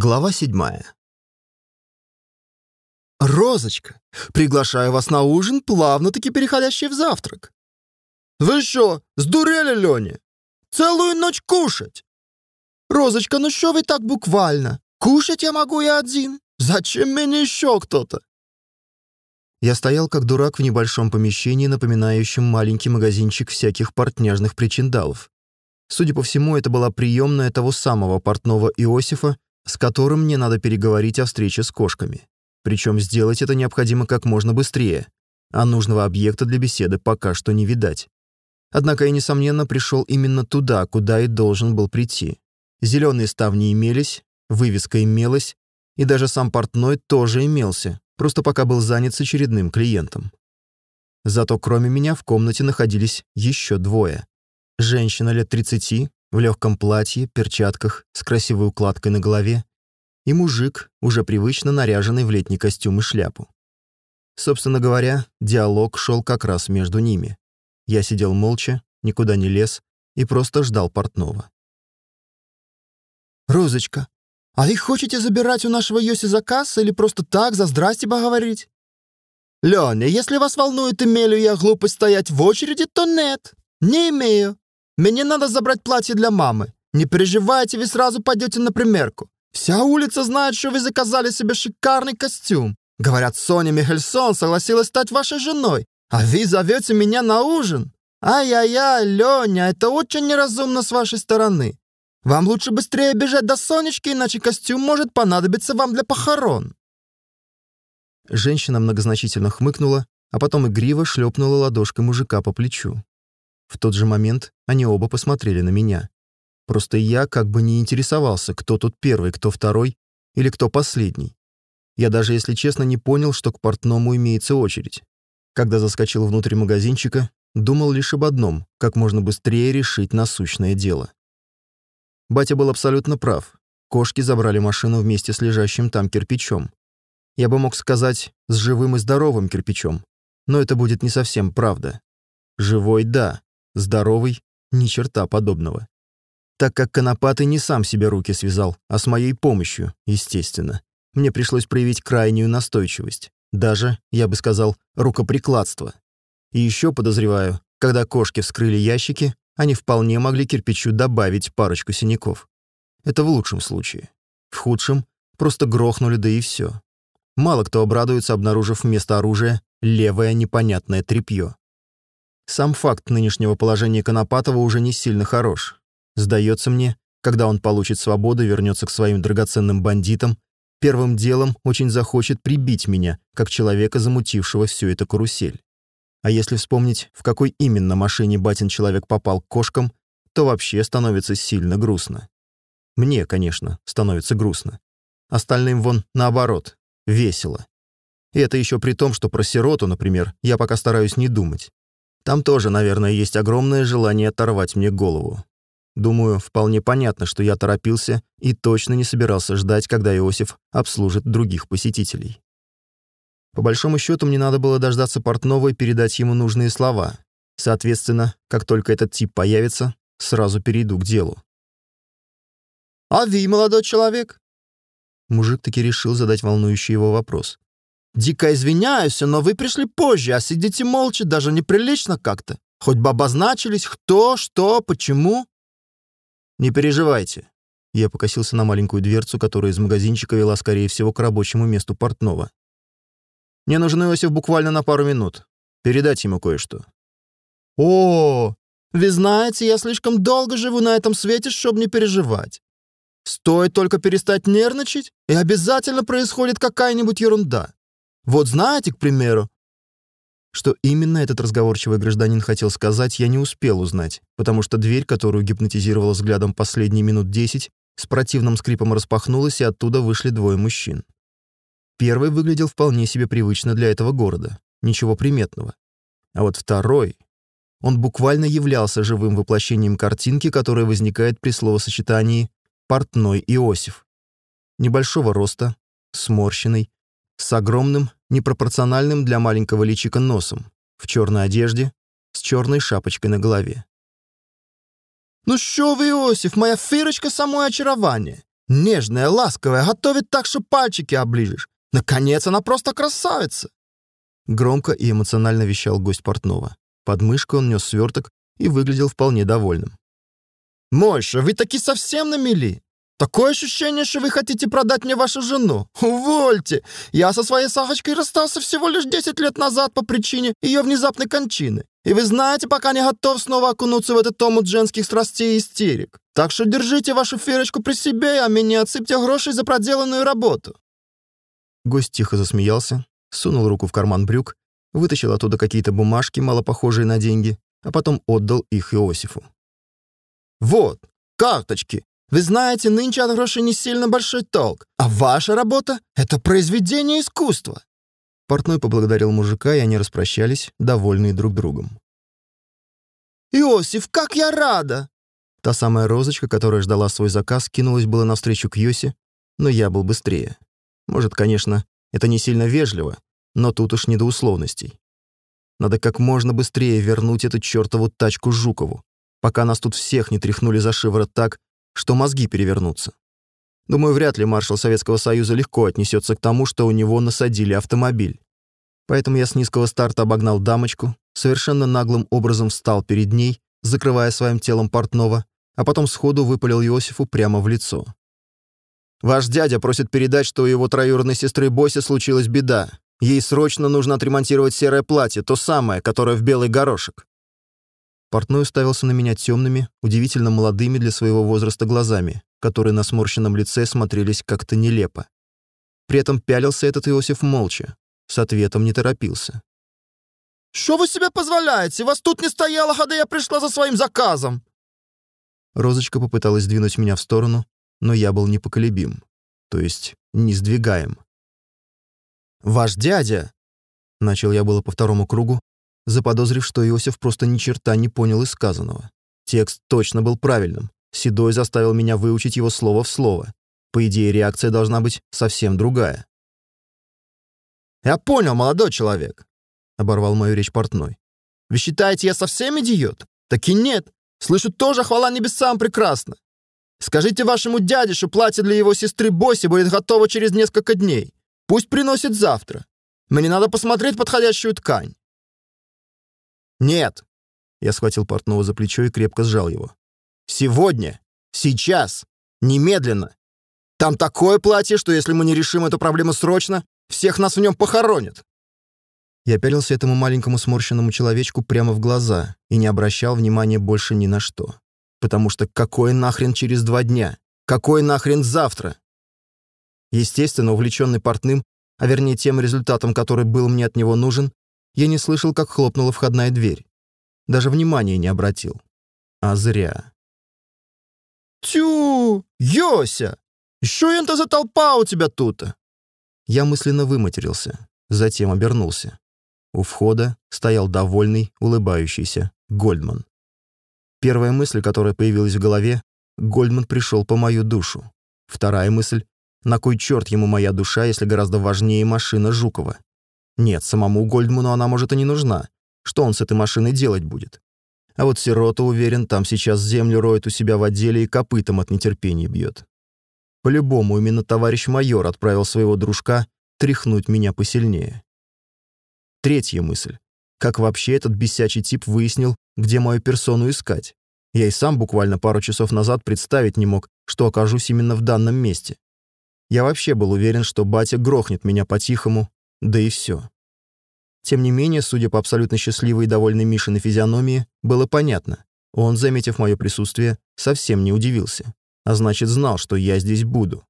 Глава седьмая. «Розочка, приглашаю вас на ужин, плавно-таки переходящий в завтрак». «Вы что, сдурели, Лёня? Целую ночь кушать?» «Розочка, ну что вы так буквально? Кушать я могу и один. Зачем мне еще кто-то?» Я стоял как дурак в небольшом помещении, напоминающем маленький магазинчик всяких портняжных причиндалов. Судя по всему, это была приемная того самого портного Иосифа, с которым мне надо переговорить о встрече с кошками. Причем сделать это необходимо как можно быстрее, а нужного объекта для беседы пока что не видать. Однако я, несомненно, пришел именно туда, куда и должен был прийти. Зеленые ставни имелись, вывеска имелась, и даже сам портной тоже имелся, просто пока был занят с очередным клиентом. Зато кроме меня в комнате находились еще двое. Женщина лет 30, в легком платье, перчатках, с красивой укладкой на голове, и мужик, уже привычно наряженный в летний костюм и шляпу. Собственно говоря, диалог шел как раз между ними. Я сидел молча, никуда не лез и просто ждал портного. «Розочка, а вы хотите забирать у нашего Йоси заказ или просто так, за здрасте поговорить?» «Леня, если вас волнует, имею я глупость стоять в очереди, то нет, не имею. Мне надо забрать платье для мамы. Не переживайте, вы сразу пойдете на примерку. Вся улица знает, что вы заказали себе шикарный костюм. Говорят, Соня Михельсон согласилась стать вашей женой, а вы зовете меня на ужин. Ай-яй-яй, Леня, это очень неразумно с вашей стороны. Вам лучше быстрее бежать до Сонечки, иначе костюм может понадобиться вам для похорон». Женщина многозначительно хмыкнула, а потом игриво шлепнула ладошкой мужика по плечу. В тот же момент они оба посмотрели на меня. Просто я как бы не интересовался, кто тут первый, кто второй или кто последний. Я даже, если честно, не понял, что к портному имеется очередь. Когда заскочил внутрь магазинчика, думал лишь об одном — как можно быстрее решить насущное дело. Батя был абсолютно прав. Кошки забрали машину вместе с лежащим там кирпичом. Я бы мог сказать, с живым и здоровым кирпичом, но это будет не совсем правда. Живой — да, Здоровый — ни черта подобного. Так как Конопатый не сам себе руки связал, а с моей помощью, естественно. Мне пришлось проявить крайнюю настойчивость. Даже, я бы сказал, рукоприкладство. И еще подозреваю, когда кошки вскрыли ящики, они вполне могли кирпичу добавить парочку синяков. Это в лучшем случае. В худшем просто грохнули, да и все. Мало кто обрадуется, обнаружив вместо оружия левое непонятное тряпье. Сам факт нынешнего положения Конопатова уже не сильно хорош. Сдается мне, когда он получит свободу и вернется к своим драгоценным бандитам, первым делом очень захочет прибить меня, как человека, замутившего всю эту карусель. А если вспомнить, в какой именно машине батин человек попал к кошкам, то вообще становится сильно грустно. Мне, конечно, становится грустно. Остальным вон наоборот, весело. И это еще при том, что про сироту, например, я пока стараюсь не думать. Там тоже, наверное, есть огромное желание оторвать мне голову. Думаю, вполне понятно, что я торопился и точно не собирался ждать, когда Иосиф обслужит других посетителей. По большому счету, мне надо было дождаться портного и передать ему нужные слова. Соответственно, как только этот тип появится, сразу перейду к делу. «А вы, молодой человек?» Мужик таки решил задать волнующий его вопрос. Дико извиняюсь, но вы пришли позже, а сидите молча, даже неприлично как-то. Хоть бы обозначились, кто, что, почему. Не переживайте. Я покосился на маленькую дверцу, которая из магазинчика вела, скорее всего, к рабочему месту портного. Мне нужен Иосиф буквально на пару минут. Передать ему кое-что. О, вы знаете, я слишком долго живу на этом свете, чтобы не переживать. Стоит только перестать нервничать, и обязательно происходит какая-нибудь ерунда. Вот знаете, к примеру...» Что именно этот разговорчивый гражданин хотел сказать, я не успел узнать, потому что дверь, которую гипнотизировала взглядом последние минут десять, с противным скрипом распахнулась, и оттуда вышли двое мужчин. Первый выглядел вполне себе привычно для этого города, ничего приметного. А вот второй... Он буквально являлся живым воплощением картинки, которая возникает при словосочетании «портной Иосиф». Небольшого роста, сморщенный, с огромным, непропорциональным для маленького личика носом, в черной одежде, с черной шапочкой на голове. «Ну що ви, Иосиф, моя фирочка самое очарование. Нежная, ласковая, готовит так, что пальчики оближешь. Наконец, она просто красавица!» Громко и эмоционально вещал гость портного. Под мышкой он нес сверток и выглядел вполне довольным. «Мойша, вы таки совсем на мели? Такое ощущение, что вы хотите продать мне вашу жену. Увольте! Я со своей Сахочкой расстался всего лишь 10 лет назад по причине ее внезапной кончины. И вы знаете, пока не готов снова окунуться в этот омут женских страстей и истерик. Так что держите вашу фирочку при себе, а мне не отсыпьте грошей за проделанную работу». Гость тихо засмеялся, сунул руку в карман брюк, вытащил оттуда какие-то бумажки, мало похожие на деньги, а потом отдал их Иосифу. «Вот, карточки. Вы знаете, нынче от грошей не сильно большой толк, а ваша работа — это произведение искусства». Портной поблагодарил мужика, и они распрощались, довольные друг другом. «Иосиф, как я рада!» Та самая розочка, которая ждала свой заказ, кинулась было навстречу к Йосе, но я был быстрее. Может, конечно, это не сильно вежливо, но тут уж не до условностей. Надо как можно быстрее вернуть эту чертову тачку Жукову, пока нас тут всех не тряхнули за шиворот так, что мозги перевернутся. Думаю, вряд ли маршал Советского Союза легко отнесется к тому, что у него насадили автомобиль. Поэтому я с низкого старта обогнал дамочку, совершенно наглым образом встал перед ней, закрывая своим телом портного, а потом сходу выпалил Иосифу прямо в лицо. «Ваш дядя просит передать, что у его троюродной сестры Боси случилась беда. Ей срочно нужно отремонтировать серое платье, то самое, которое в белый горошек. Портной уставился на меня темными, удивительно молодыми для своего возраста глазами, которые на сморщенном лице смотрелись как-то нелепо. При этом пялился этот Иосиф молча, с ответом не торопился. «Что вы себе позволяете? Вас тут не стояло, когда я пришла за своим заказом!» Розочка попыталась сдвинуть меня в сторону, но я был непоколебим, то есть не сдвигаем. «Ваш дядя!» Начал я было по второму кругу, заподозрив, что Иосиф просто ни черта не понял из сказанного. Текст точно был правильным. Седой заставил меня выучить его слово в слово. По идее, реакция должна быть совсем другая. «Я понял, молодой человек», — оборвал мою речь портной. «Вы считаете, я совсем идиот? Так и нет. Слышу тоже хвала небесам прекрасно. Скажите вашему дяде, что платье для его сестры Боси будет готово через несколько дней. Пусть приносит завтра. Мне надо посмотреть подходящую ткань. «Нет!» Я схватил портного за плечо и крепко сжал его. «Сегодня! Сейчас! Немедленно! Там такое платье, что если мы не решим эту проблему срочно, всех нас в нем похоронят!» Я пялился этому маленькому сморщенному человечку прямо в глаза и не обращал внимания больше ни на что. Потому что какой нахрен через два дня? Какой нахрен завтра? Естественно, увлеченный портным, а вернее тем результатом, который был мне от него нужен, я не слышал, как хлопнула входная дверь. Даже внимания не обратил. А зря. «Тю! Йося! Что это за толпа у тебя тут?» Я мысленно выматерился, затем обернулся. У входа стоял довольный, улыбающийся Гольдман. Первая мысль, которая появилась в голове, Гольдман пришел по мою душу. Вторая мысль, на кой черт ему моя душа, если гораздо важнее машина Жукова? Нет, самому Гольдману она, может, и не нужна. Что он с этой машиной делать будет? А вот Сирота, уверен, там сейчас землю роет у себя в отделе и копытом от нетерпения бьет. По-любому, именно товарищ майор отправил своего дружка тряхнуть меня посильнее. Третья мысль. Как вообще этот бесячий тип выяснил, где мою персону искать? Я и сам буквально пару часов назад представить не мог, что окажусь именно в данном месте. Я вообще был уверен, что батя грохнет меня по-тихому, да и все. Тем не менее, судя по абсолютно счастливой и довольной Мишиной физиономии, было понятно. Он, заметив мое присутствие, совсем не удивился. А значит, знал, что я здесь буду.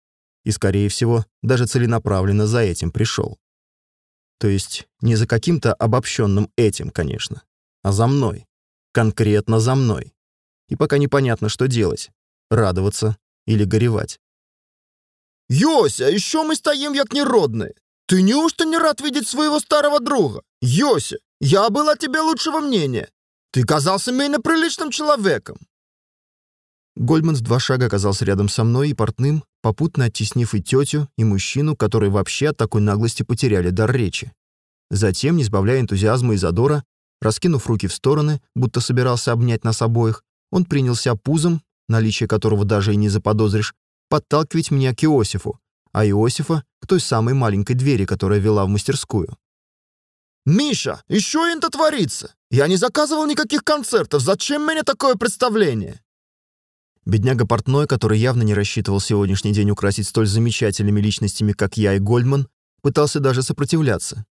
И, скорее всего, даже целенаправленно за этим пришел. То есть не за каким-то обобщенным этим, конечно, а за мной. Конкретно за мной. И пока непонятно, что делать. Радоваться или горевать. «Йося, еще мы стоим як неродные. «Ты неужто не рад видеть своего старого друга? Йося, я был о тебе лучшего мнения. Ты казался менее приличным человеком». Гольдман в два шага оказался рядом со мной и портным, попутно оттеснив и тетю, и мужчину, которые вообще от такой наглости потеряли дар речи. Затем, не сбавляя энтузиазма и задора, раскинув руки в стороны, будто собирался обнять нас обоих, он принялся пузом, наличие которого даже и не заподозришь, подталкивать меня к Иосифу, а Иосифа — к той самой маленькой двери, которая вела в мастерскую. «Миша, еще это творится! Я не заказывал никаких концертов, зачем мне такое представление?» Бедняга портной, который явно не рассчитывал сегодняшний день украсить столь замечательными личностями, как я и Гольдман, пытался даже сопротивляться.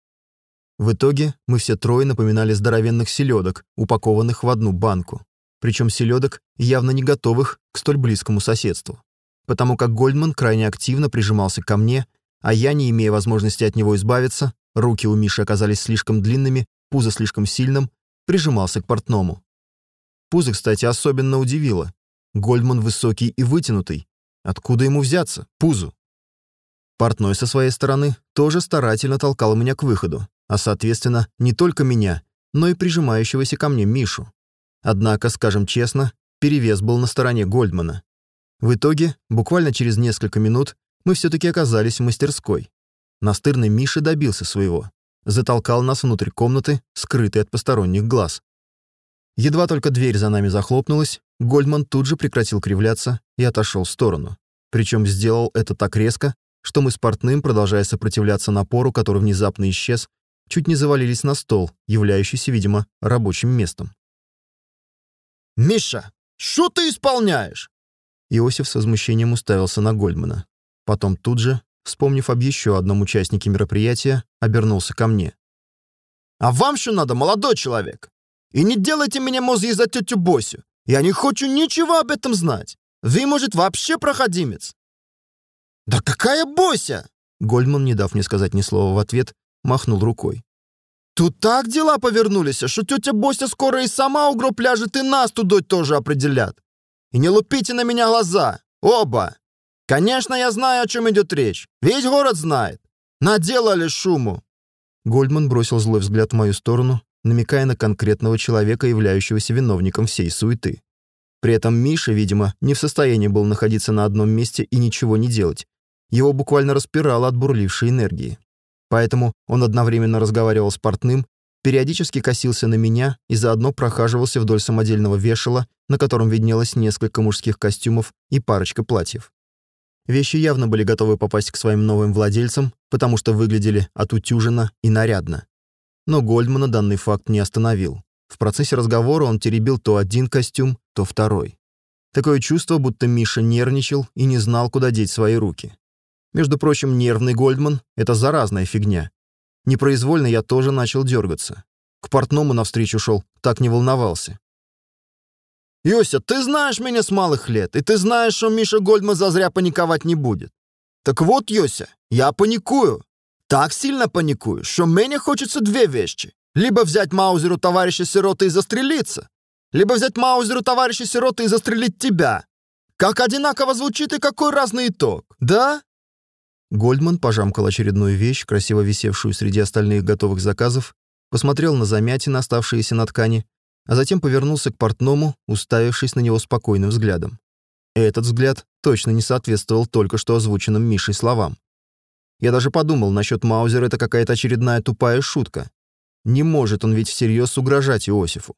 В итоге мы все трое напоминали здоровенных селедок, упакованных в одну банку. Причем селедок, явно не готовых к столь близкому соседству. Потому как Гольдман крайне активно прижимался ко мне, а я, не имея возможности от него избавиться, руки у Миши оказались слишком длинными, пузо слишком сильным, прижимался к портному. Пузо, кстати, особенно удивило. Гольдман высокий и вытянутый. Откуда ему взяться? Пузу. Портной со своей стороны тоже старательно толкал меня к выходу, а, соответственно, не только меня, но и прижимающегося ко мне Мишу. Однако, скажем честно, перевес был на стороне Гольдмана. В итоге, буквально через несколько минут, мы все-таки оказались в мастерской. Настырный Миша добился своего. Затолкал нас внутрь комнаты, скрытой от посторонних глаз. Едва только дверь за нами захлопнулась, Гольдман тут же прекратил кривляться и отошел в сторону. Причем сделал это так резко, что мы с портным, продолжая сопротивляться напору, который внезапно исчез, чуть не завалились на стол, являющийся, видимо, рабочим местом. «Миша, что ты исполняешь?» Иосиф с возмущением уставился на Гольдмана. Потом тут же, вспомнив об еще одном участнике мероприятия, обернулся ко мне. «А вам что надо, молодой человек? И не делайте меня мозги за тетю Босю. Я не хочу ничего об этом знать. Вы, может, вообще проходимец?» «Да какая Бося?» Гольдман, не дав мне сказать ни слова в ответ, махнул рукой. «Тут так дела повернулись, что тетя Бося скоро и сама у гроб ляжет, и нас тудой тоже определят. И не лупите на меня глаза, оба. Конечно, я знаю, о чем идет речь. Весь город знает. Наделали шуму». Гольдман бросил злой взгляд в мою сторону, намекая на конкретного человека, являющегося виновником всей суеты. При этом Миша, видимо, не в состоянии был находиться на одном месте и ничего не делать. Его буквально распирало от бурлившей энергии. Поэтому он одновременно разговаривал с портным, периодически косился на меня и заодно прохаживался вдоль самодельного вешала, на котором виднелось несколько мужских костюмов и парочка платьев. Вещи явно были готовы попасть к своим новым владельцам, потому что выглядели отутюженно и нарядно. Но Гольдмана данный факт не остановил. В процессе разговора он теребил то один костюм, то второй. Такое чувство, будто Миша нервничал и не знал, куда деть свои руки. Между прочим, нервный Гольдман — это заразная фигня. Непроизвольно я тоже начал дергаться. К портному навстречу шел, так не волновался. «Йося, ты знаешь меня с малых лет, и ты знаешь, что Миша Гольдман зазря паниковать не будет. Так вот, Йося, я паникую. Так сильно паникую, что мне хочется две вещи. Либо взять Маузеру товарища сироты и застрелиться, либо взять Маузеру товарища сироты и застрелить тебя. Как одинаково звучит и какой разный итог, да?» Гольдман пожамкал очередную вещь, красиво висевшую среди остальных готовых заказов, посмотрел на замятины, оставшиеся на ткани, а затем повернулся к портному, уставившись на него спокойным взглядом. Этот взгляд точно не соответствовал только что озвученным Мишей словам. Я даже подумал, насчет Маузера это какая-то очередная тупая шутка. Не может он ведь всерьез угрожать Иосифу.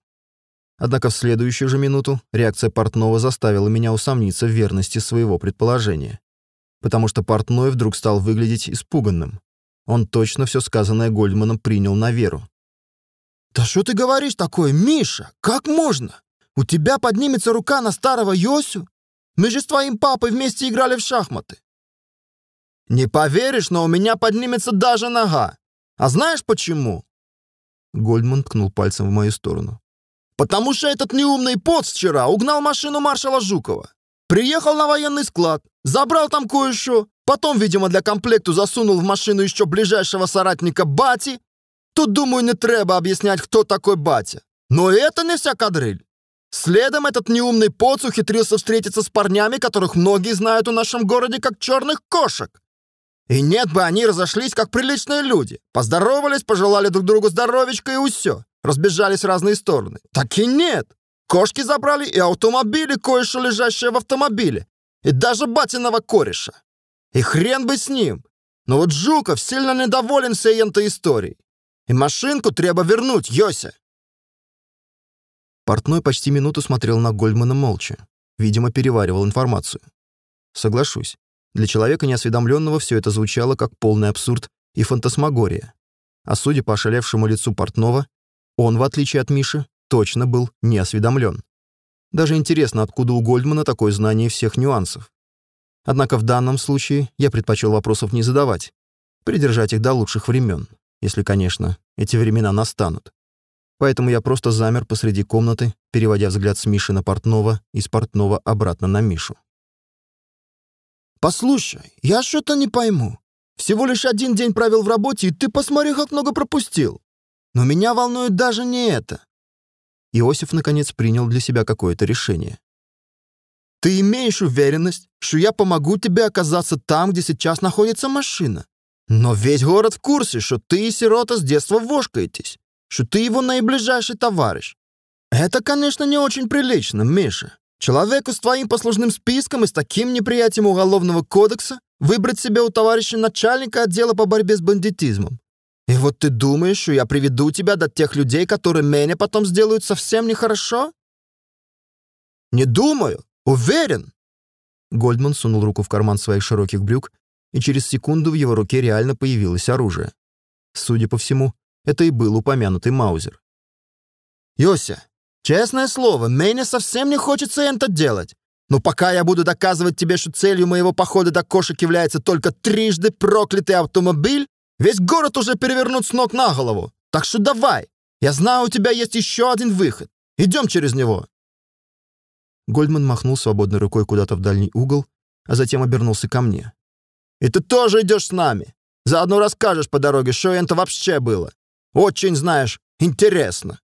Однако в следующую же минуту реакция портного заставила меня усомниться в верности своего предположения потому что портной вдруг стал выглядеть испуганным. Он точно все сказанное Гольдманом принял на веру. «Да что ты говоришь такое, Миша? Как можно? У тебя поднимется рука на старого Йосю? Мы же с твоим папой вместе играли в шахматы». «Не поверишь, но у меня поднимется даже нога. А знаешь почему?» Гольдман ткнул пальцем в мою сторону. «Потому что этот неумный поц вчера угнал машину маршала Жукова. Приехал на военный склад, забрал там кое-что, потом, видимо, для комплекту засунул в машину еще ближайшего соратника Бати. Тут, думаю, не треба объяснять, кто такой Батя. Но это не вся кадриль. Следом этот неумный поц ухитрился встретиться с парнями, которых многие знают в нашем городе как черных кошек. И нет бы они разошлись, как приличные люди. Поздоровались, пожелали друг другу здоровечка и усё. Разбежались в разные стороны. Так и нет. Кошки забрали и автомобили, кое-что лежащее в автомобиле. И даже батиного кореша. И хрен бы с ним. Но вот Жуков сильно недоволен всей этой историей. И машинку треба вернуть, Йося. Портной почти минуту смотрел на Гольдмана молча. Видимо, переваривал информацию. соглашусь. Для человека неосведомленного все это звучало как полный абсурд и фантасмагория. А судя по ошалевшему лицу портного, он, в отличие от Миши, точно был неосведомлен. Даже интересно, откуда у Гольдмана такое знание всех нюансов. Однако в данном случае я предпочел вопросов не задавать, придержать их до лучших времен, если, конечно, эти времена настанут. Поэтому я просто замер посреди комнаты, переводя взгляд с Миши на Портнова и с Портнова обратно на Мишу. «Послушай, я что-то не пойму. Всего лишь один день провел в работе, и ты посмотри, как много пропустил. Но меня волнует даже не это. Иосиф, наконец, принял для себя какое-то решение. «Ты имеешь уверенность, что я помогу тебе оказаться там, где сейчас находится машина? Но весь город в курсе, что ты и сирота с детства вошкаетесь, что ты его наиближайший товарищ. Это, конечно, не очень прилично, Миша. Человеку с твоим послужным списком и с таким неприятием уголовного кодекса выбрать себе у товарища начальника отдела по борьбе с бандитизмом. И вот ты думаешь, что я приведу тебя до тех людей, которые меня потом сделают совсем нехорошо? Не думаю, уверен. Гольдман сунул руку в карман своих широких брюк, и через секунду в его руке реально появилось оружие. Судя по всему, это и был упомянутый Маузер. «Йося, честное слово, мне совсем не хочется это делать. Но пока я буду доказывать тебе, что целью моего похода до кошек является только трижды проклятый автомобиль, Весь город уже перевернут с ног на голову. Так что давай. Я знаю, у тебя есть еще один выход. Идем через него». Гольдман махнул свободной рукой куда-то в дальний угол, а затем обернулся ко мне. «И ты тоже идешь с нами. Заодно расскажешь по дороге, что это вообще было. Очень, знаешь, интересно».